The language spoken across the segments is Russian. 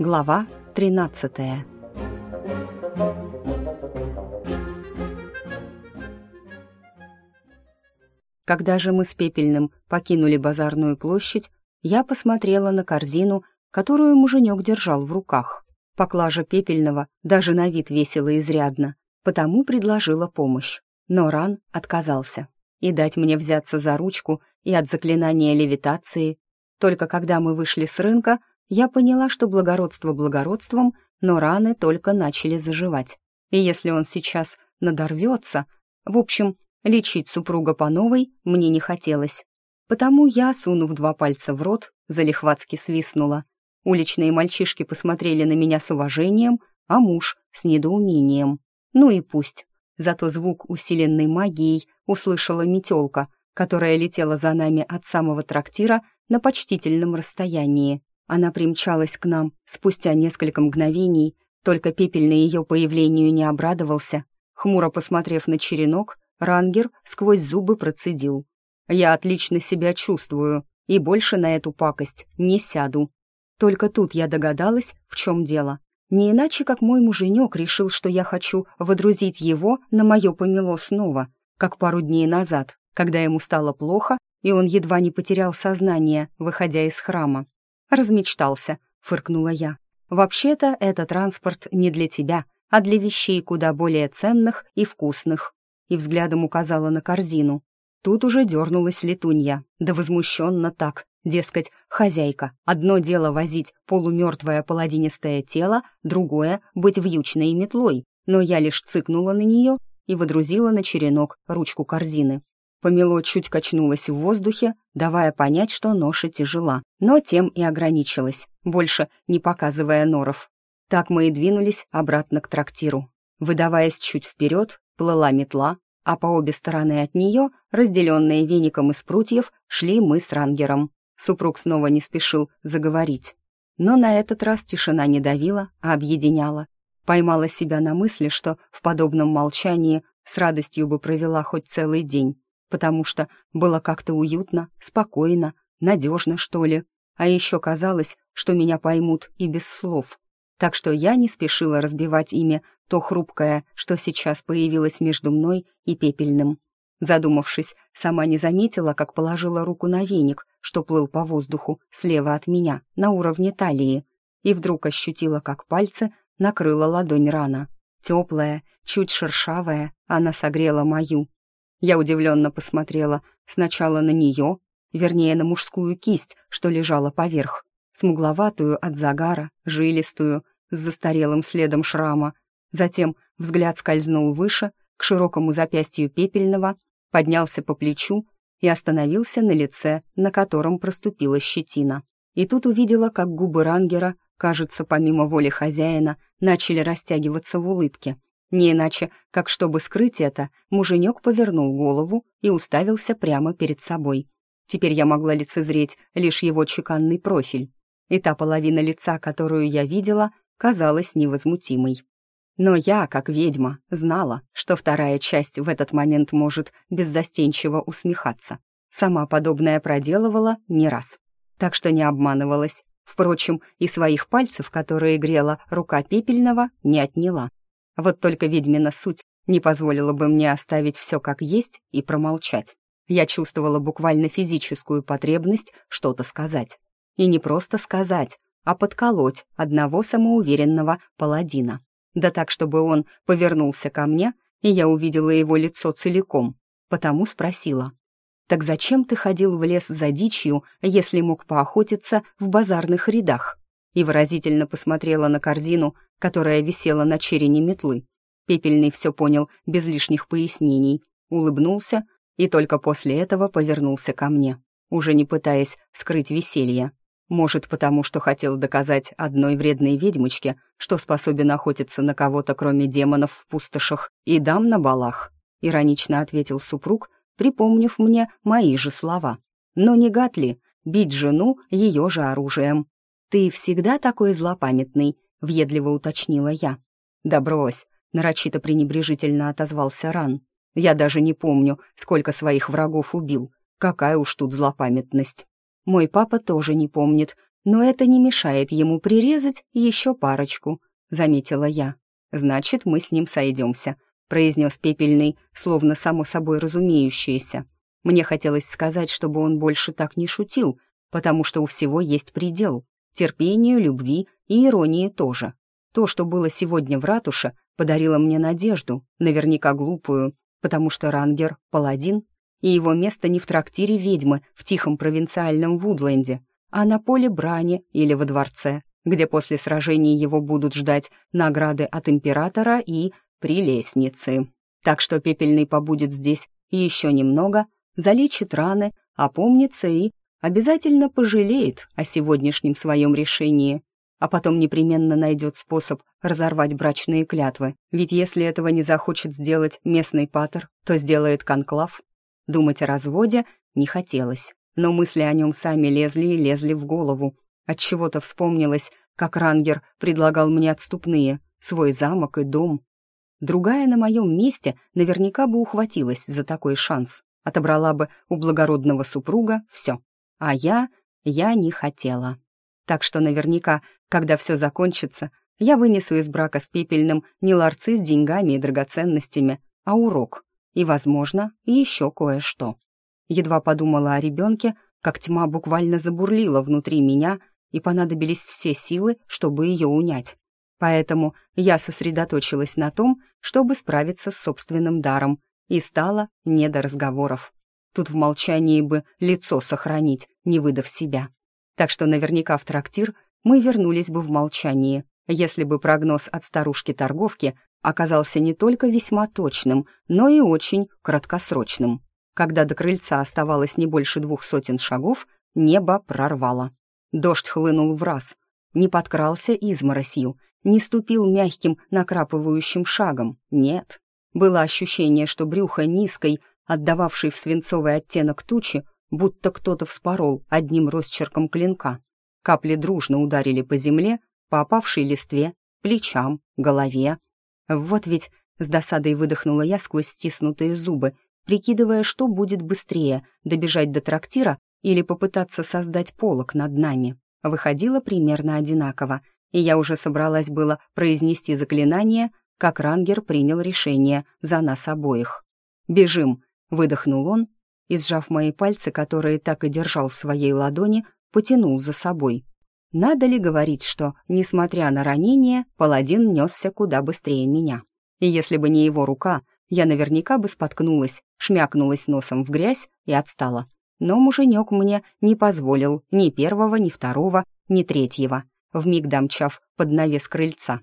Глава 13 Когда же мы с Пепельным покинули базарную площадь, я посмотрела на корзину, которую муженек держал в руках. Поклажа Пепельного даже на вид весила изрядно, потому предложила помощь. Но Ран отказался. И дать мне взяться за ручку и от заклинания левитации. Только когда мы вышли с рынка, я поняла, что благородство благородством, но раны только начали заживать. И если он сейчас надорвется... В общем, лечить супруга по новой мне не хотелось. Потому я, сунув два пальца в рот, залихватски свистнула. Уличные мальчишки посмотрели на меня с уважением, а муж — с недоумением. Ну и пусть. Зато звук усиленной магией услышала метелка, которая летела за нами от самого трактира на почтительном расстоянии. Она примчалась к нам спустя несколько мгновений, только пепельный ее появлению не обрадовался. Хмуро посмотрев на черенок, Рангер сквозь зубы процедил. «Я отлично себя чувствую и больше на эту пакость не сяду». Только тут я догадалась, в чем дело. Не иначе, как мой муженек решил, что я хочу водрузить его на мое помело снова, как пару дней назад, когда ему стало плохо, и он едва не потерял сознание, выходя из храма. «Размечтался», — фыркнула я. «Вообще-то это транспорт не для тебя, а для вещей куда более ценных и вкусных». И взглядом указала на корзину. Тут уже дернулась летунья, да возмущенно так. Дескать, хозяйка, одно дело возить полумертвое паладинистое тело, другое — быть вьючной метлой, но я лишь цыкнула на нее и водрузила на черенок ручку корзины. Помело чуть качнулось в воздухе, давая понять, что ноша тяжела, но тем и ограничилась, больше не показывая норов. Так мы и двинулись обратно к трактиру. Выдаваясь чуть вперед, плыла метла, а по обе стороны от нее, разделенные веником из прутьев, шли мы с рангером. Супруг снова не спешил заговорить. Но на этот раз тишина не давила, а объединяла. Поймала себя на мысли, что в подобном молчании с радостью бы провела хоть целый день потому что было как-то уютно, спокойно, надежно, что ли. А еще казалось, что меня поймут и без слов. Так что я не спешила разбивать ими то хрупкое, что сейчас появилось между мной и пепельным. Задумавшись, сама не заметила, как положила руку на веник, что плыл по воздуху слева от меня, на уровне талии, и вдруг ощутила, как пальцы накрыла ладонь рана. Теплая, чуть шершавая, она согрела мою, я удивленно посмотрела сначала на нее, вернее, на мужскую кисть, что лежала поверх, смугловатую от загара, жилистую, с застарелым следом шрама. Затем взгляд скользнул выше, к широкому запястью пепельного, поднялся по плечу и остановился на лице, на котором проступила щетина. И тут увидела, как губы Рангера, кажется, помимо воли хозяина, начали растягиваться в улыбке — не иначе, как чтобы скрыть это, муженек повернул голову и уставился прямо перед собой. Теперь я могла лицезреть лишь его чеканный профиль, и та половина лица, которую я видела, казалась невозмутимой. Но я, как ведьма, знала, что вторая часть в этот момент может беззастенчиво усмехаться. Сама подобное проделывала не раз. Так что не обманывалась. Впрочем, и своих пальцев, которые грела рука пепельного, не отняла. Вот только ведьмина суть не позволила бы мне оставить все как есть и промолчать. Я чувствовала буквально физическую потребность что-то сказать. И не просто сказать, а подколоть одного самоуверенного паладина. Да так, чтобы он повернулся ко мне, и я увидела его лицо целиком, потому спросила. «Так зачем ты ходил в лес за дичью, если мог поохотиться в базарных рядах?» И выразительно посмотрела на корзину, которая висела на черене метлы. Пепельный все понял без лишних пояснений, улыбнулся и только после этого повернулся ко мне, уже не пытаясь скрыть веселье. Может, потому что хотел доказать одной вредной ведьмочке, что способен охотиться на кого-то, кроме демонов в пустошах и дам на балах, иронично ответил супруг, припомнив мне мои же слова. Но не гад ли бить жену ее же оружием? «Ты всегда такой злопамятный», — въедливо уточнила я. «Да брось», — нарочито пренебрежительно отозвался Ран. «Я даже не помню, сколько своих врагов убил. Какая уж тут злопамятность». «Мой папа тоже не помнит», но это не мешает ему прирезать еще парочку», — заметила я. «Значит, мы с ним сойдемся», — произнес Пепельный, словно само собой разумеющееся. Мне хотелось сказать, чтобы он больше так не шутил, потому что у всего есть предел. Терпению, любви и иронии тоже. То, что было сегодня в ратуше, подарило мне надежду, наверняка глупую, потому что Рангер — паладин, и его место не в трактире ведьмы в тихом провинциальном Вудленде, а на поле брани или во дворце, где после сражений его будут ждать награды от императора и прелестницы. Так что Пепельный побудет здесь еще немного, залечит раны, опомнится и обязательно пожалеет о сегодняшнем своем решении, а потом непременно найдет способ разорвать брачные клятвы, ведь если этого не захочет сделать местный патер, то сделает конклав. Думать о разводе не хотелось, но мысли о нем сами лезли и лезли в голову. От чего то вспомнилось, как Рангер предлагал мне отступные, свой замок и дом. Другая на моем месте наверняка бы ухватилась за такой шанс, отобрала бы у благородного супруга все. А я, я не хотела. Так что наверняка, когда все закончится, я вынесу из брака с пепельным не ларцы с деньгами и драгоценностями, а урок. И, возможно, еще кое-что. Едва подумала о ребенке, как тьма буквально забурлила внутри меня, и понадобились все силы, чтобы ее унять. Поэтому я сосредоточилась на том, чтобы справиться с собственным даром, и стала не до разговоров. Тут в молчании бы лицо сохранить, не выдав себя. Так что наверняка в трактир мы вернулись бы в молчании, если бы прогноз от старушки-торговки оказался не только весьма точным, но и очень краткосрочным. Когда до крыльца оставалось не больше двух сотен шагов, небо прорвало. Дождь хлынул в раз, не подкрался изморосью, не ступил мягким накрапывающим шагом, нет. Было ощущение, что брюхо низкой, отдававшей в свинцовый оттенок тучи, будто кто-то вспорол одним росчерком клинка. Капли дружно ударили по земле, по опавшей листве, плечам, голове. Вот ведь с досадой выдохнула я сквозь стиснутые зубы, прикидывая, что будет быстрее, добежать до трактира или попытаться создать полок над нами. Выходило примерно одинаково, и я уже собралась было произнести заклинание, как Рангер принял решение за нас обоих. «Бежим!» — выдохнул он и, сжав мои пальцы, которые так и держал в своей ладони, потянул за собой. Надо ли говорить, что, несмотря на ранение, паладин несся куда быстрее меня? И если бы не его рука, я наверняка бы споткнулась, шмякнулась носом в грязь и отстала. Но муженек мне не позволил ни первого, ни второго, ни третьего, вмиг домчав под навес крыльца.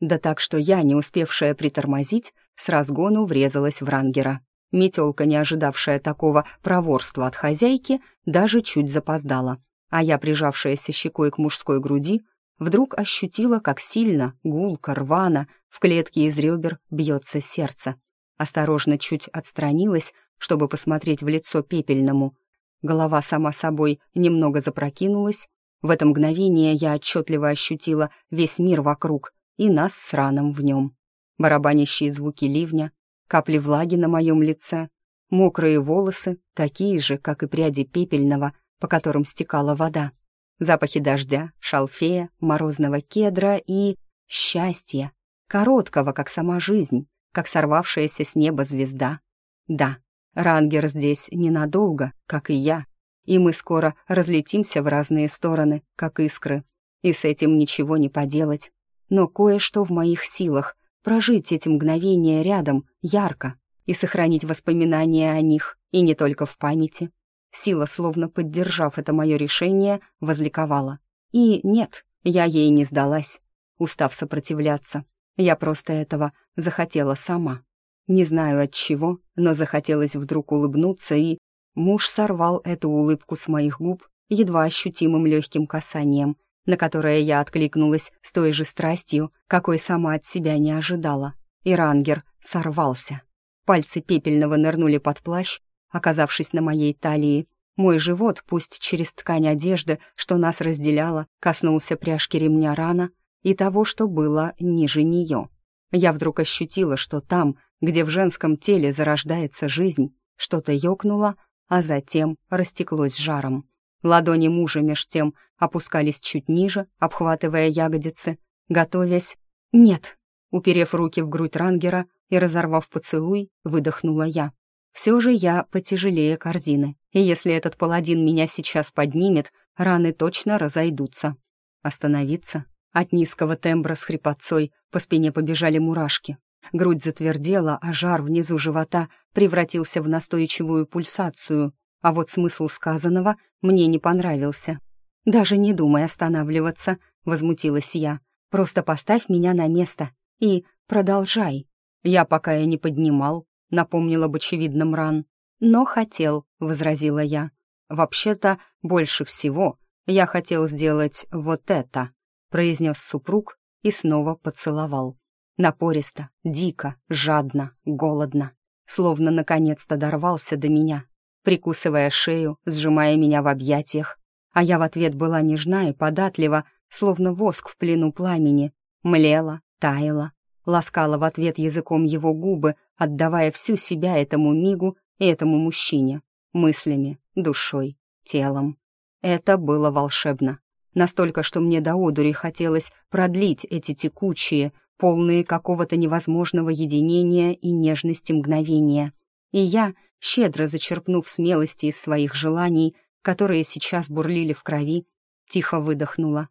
Да так, что я, не успевшая притормозить, с разгону врезалась в рангера. Метелка, не ожидавшая такого проворства от хозяйки, даже чуть запоздала. А я, прижавшаяся щекой к мужской груди, вдруг ощутила, как сильно, гулко, рвано, в клетке из ребер бьется сердце. Осторожно чуть отстранилась, чтобы посмотреть в лицо пепельному. Голова сама собой немного запрокинулась. В это мгновение я отчетливо ощутила весь мир вокруг и нас с раном в нем. Барабанящие звуки ливня, капли влаги на моем лице, мокрые волосы, такие же, как и пряди пепельного, по которым стекала вода, запахи дождя, шалфея, морозного кедра и... счастья, короткого, как сама жизнь, как сорвавшаяся с неба звезда. Да, Рангер здесь ненадолго, как и я, и мы скоро разлетимся в разные стороны, как искры, и с этим ничего не поделать. Но кое-что в моих силах — прожить эти мгновения рядом, ярко, и сохранить воспоминания о них, и не только в памяти. Сила, словно поддержав это мое решение, возликовала. И нет, я ей не сдалась, устав сопротивляться. Я просто этого захотела сама. Не знаю от чего, но захотелось вдруг улыбнуться, и муж сорвал эту улыбку с моих губ едва ощутимым легким касанием, на которое я откликнулась с той же страстью, какой сама от себя не ожидала. И рангер сорвался. Пальцы пепельного нырнули под плащ, оказавшись на моей талии. Мой живот, пусть через ткань одежды, что нас разделяло, коснулся пряжки ремня рана и того, что было ниже нее. Я вдруг ощутила, что там, где в женском теле зарождается жизнь, что-то ёкнуло, а затем растеклось жаром. Ладони мужа меж тем опускались чуть ниже, обхватывая ягодицы, готовясь... «Нет!» Уперев руки в грудь рангера и разорвав поцелуй, выдохнула я. Все же я потяжелее корзины, и если этот паладин меня сейчас поднимет, раны точно разойдутся. Остановиться? От низкого тембра с хрипотцой по спине побежали мурашки. Грудь затвердела, а жар внизу живота превратился в настойчивую пульсацию, а вот смысл сказанного мне не понравился. «Даже не думай останавливаться», — возмутилась я. «Просто поставь меня на место и продолжай». «Я пока и не поднимал», — напомнил об очевидном ран. «Но хотел», — возразила я. «Вообще-то, больше всего я хотел сделать вот это», — произнес супруг и снова поцеловал. Напористо, дико, жадно, голодно. Словно наконец-то дорвался до меня, прикусывая шею, сжимая меня в объятиях. А я в ответ была нежна и податлива, словно воск в плену пламени. Млела, таяла, ласкала в ответ языком его губы, отдавая всю себя этому мигу и этому мужчине, мыслями, душой, телом. Это было волшебно. Настолько, что мне до одури хотелось продлить эти текучие, полные какого-то невозможного единения и нежности мгновения. И я, щедро зачерпнув смелости из своих желаний, которые сейчас бурлили в крови, тихо выдохнула.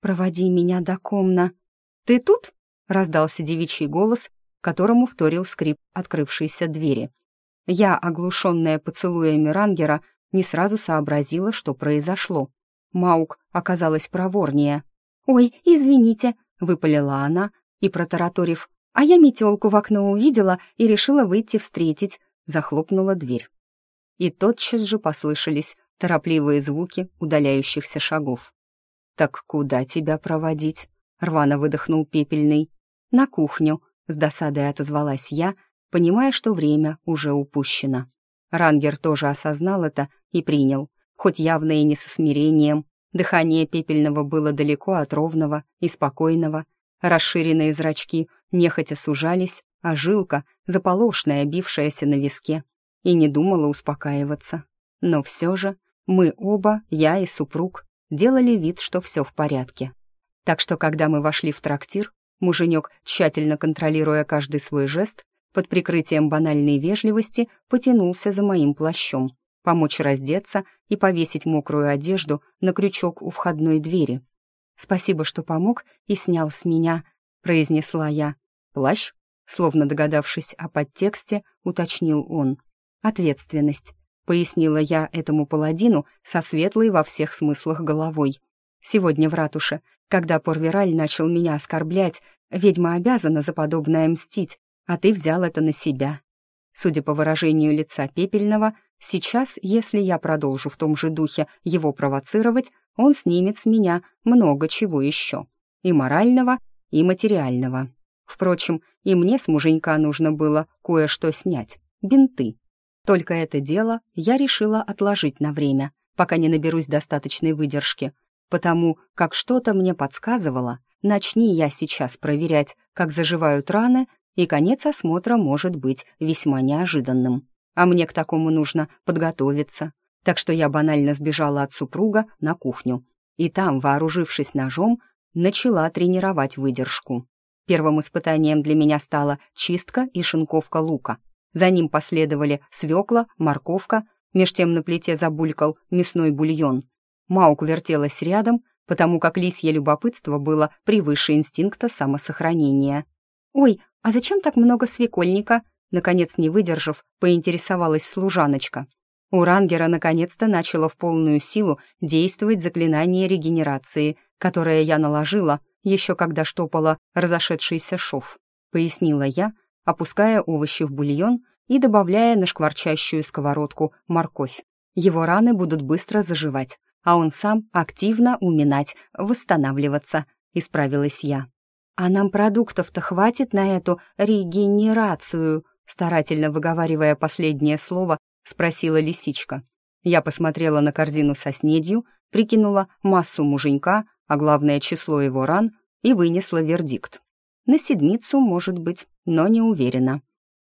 «Проводи меня до комна». «Ты тут?» — раздался девичий голос, которому вторил скрип открывшейся двери. Я, оглушенная поцелуями Рангера, не сразу сообразила, что произошло. Маук оказалась проворнее. «Ой, извините», — выпалила она и, протараторив, «а я метелку в окно увидела и решила выйти встретить», захлопнула дверь. И тотчас же послышались торопливые звуки удаляющихся шагов. «Так куда тебя проводить?» — рвано выдохнул пепельный. «На кухню», — с досадой отозвалась я, понимая, что время уже упущено. Рангер тоже осознал это и принял, хоть явно и не со смирением. Дыхание пепельного было далеко от ровного и спокойного. Расширенные зрачки нехотя сужались, а жилка, заполошная, бившаяся на виске, и не думала успокаиваться. Но все же мы оба, я и супруг, делали вид, что все в порядке. Так что, когда мы вошли в трактир, муженек, тщательно контролируя каждый свой жест, под прикрытием банальной вежливости потянулся за моим плащом, помочь раздеться и повесить мокрую одежду на крючок у входной двери. «Спасибо, что помог и снял с меня», — произнесла я. «Плащ?» Словно догадавшись о подтексте, уточнил он. «Ответственность», — пояснила я этому паладину со светлой во всех смыслах головой. «Сегодня в ратуше, когда Порвераль начал меня оскорблять, ведьма обязана за подобное мстить, а ты взял это на себя». Судя по выражению лица Пепельного, сейчас, если я продолжу в том же духе его провоцировать, он снимет с меня много чего еще. И морального, и материального. Впрочем, и мне с муженька нужно было кое-что снять. Бинты. Только это дело я решила отложить на время, пока не наберусь достаточной выдержки, потому как что-то мне подсказывало, начни я сейчас проверять, как заживают раны, и конец осмотра может быть весьма неожиданным. А мне к такому нужно подготовиться. Так что я банально сбежала от супруга на кухню. И там, вооружившись ножом, начала тренировать выдержку. Первым испытанием для меня стала чистка и шинковка лука. За ним последовали свекла, морковка, меж тем на плите забулькал мясной бульон. Маук вертелась рядом, потому как лисье любопытство было превыше инстинкта самосохранения. «Ой, а зачем так много свекольника?» Наконец, не выдержав, поинтересовалась служаночка. У Рангера наконец-то начало в полную силу действовать заклинание регенерации, которое я наложила — еще когда штопала разошедшийся шов», — пояснила я, опуская овощи в бульон и добавляя на шкварчащую сковородку морковь. Его раны будут быстро заживать, а он сам активно уминать, восстанавливаться, исправилась я. «А нам продуктов-то хватит на эту регенерацию?» старательно выговаривая последнее слово, спросила лисичка. Я посмотрела на корзину со снедью, прикинула массу муженька, а главное число его ран, и вынесла вердикт. На седмицу, может быть, но не уверена.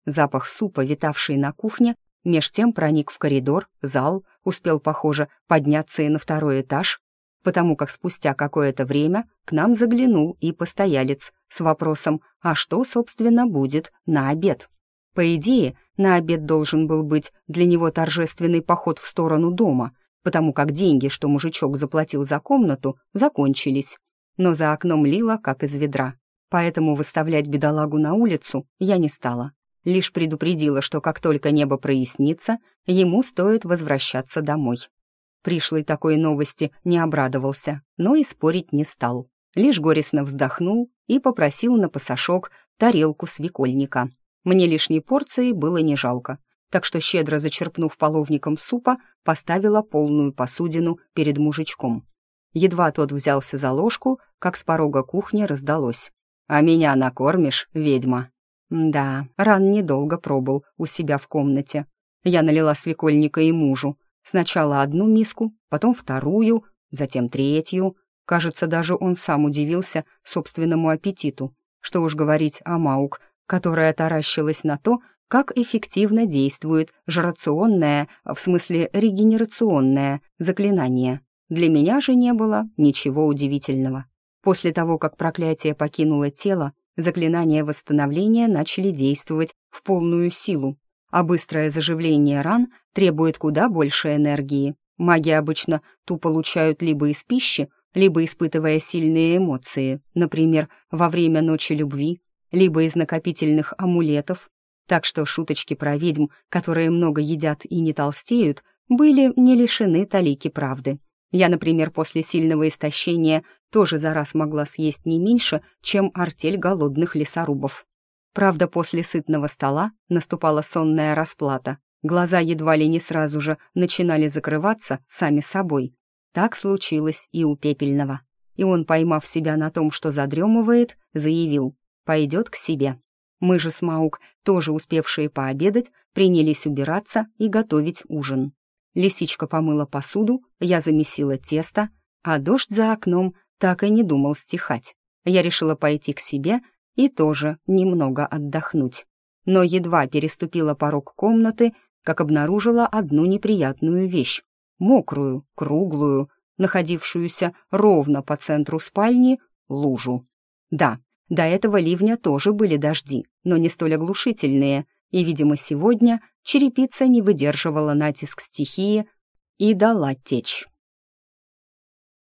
Запах супа, витавший на кухне, меж тем проник в коридор, зал, успел, похоже, подняться и на второй этаж, потому как спустя какое-то время к нам заглянул и постоялец с вопросом «А что, собственно, будет на обед?». По идее, на обед должен был быть для него торжественный поход в сторону дома, потому как деньги, что мужичок заплатил за комнату, закончились. Но за окном лило, как из ведра. Поэтому выставлять бедолагу на улицу я не стала. Лишь предупредила, что как только небо прояснится, ему стоит возвращаться домой. Пришлый такой новости не обрадовался, но и спорить не стал. Лишь горестно вздохнул и попросил на пасашок тарелку свекольника. Мне лишней порции было не жалко, так что, щедро зачерпнув половником супа, поставила полную посудину перед мужичком. Едва тот взялся за ложку, как с порога кухни раздалось. «А меня накормишь, ведьма?» Да, Ран недолго пробыл у себя в комнате. Я налила свекольника и мужу. Сначала одну миску, потом вторую, затем третью. Кажется, даже он сам удивился собственному аппетиту. Что уж говорить о Маук, которая таращилась на то, как эффективно действует жрационное, в смысле регенерационное, заклинание. Для меня же не было ничего удивительного. После того, как проклятие покинуло тело, заклинания восстановления начали действовать в полную силу, а быстрое заживление ран требует куда больше энергии. Маги обычно ту получают либо из пищи, либо испытывая сильные эмоции, например, во время ночи любви, либо из накопительных амулетов. Так что шуточки про ведьм, которые много едят и не толстеют, были не лишены талики правды. Я, например, после сильного истощения тоже за раз могла съесть не меньше, чем артель голодных лесорубов. Правда, после сытного стола наступала сонная расплата. Глаза едва ли не сразу же начинали закрываться сами собой. Так случилось и у Пепельного. И он, поймав себя на том, что задремывает, заявил «пойдет к себе». Мы же с Маук, тоже успевшие пообедать, принялись убираться и готовить ужин. Лисичка помыла посуду, я замесила тесто, а дождь за окном так и не думал стихать. Я решила пойти к себе и тоже немного отдохнуть. Но едва переступила порог комнаты, как обнаружила одну неприятную вещь. Мокрую, круглую, находившуюся ровно по центру спальни, лужу. Да, до этого ливня тоже были дожди, но не столь оглушительные, и, видимо, сегодня черепица не выдерживала натиск стихии и дала течь.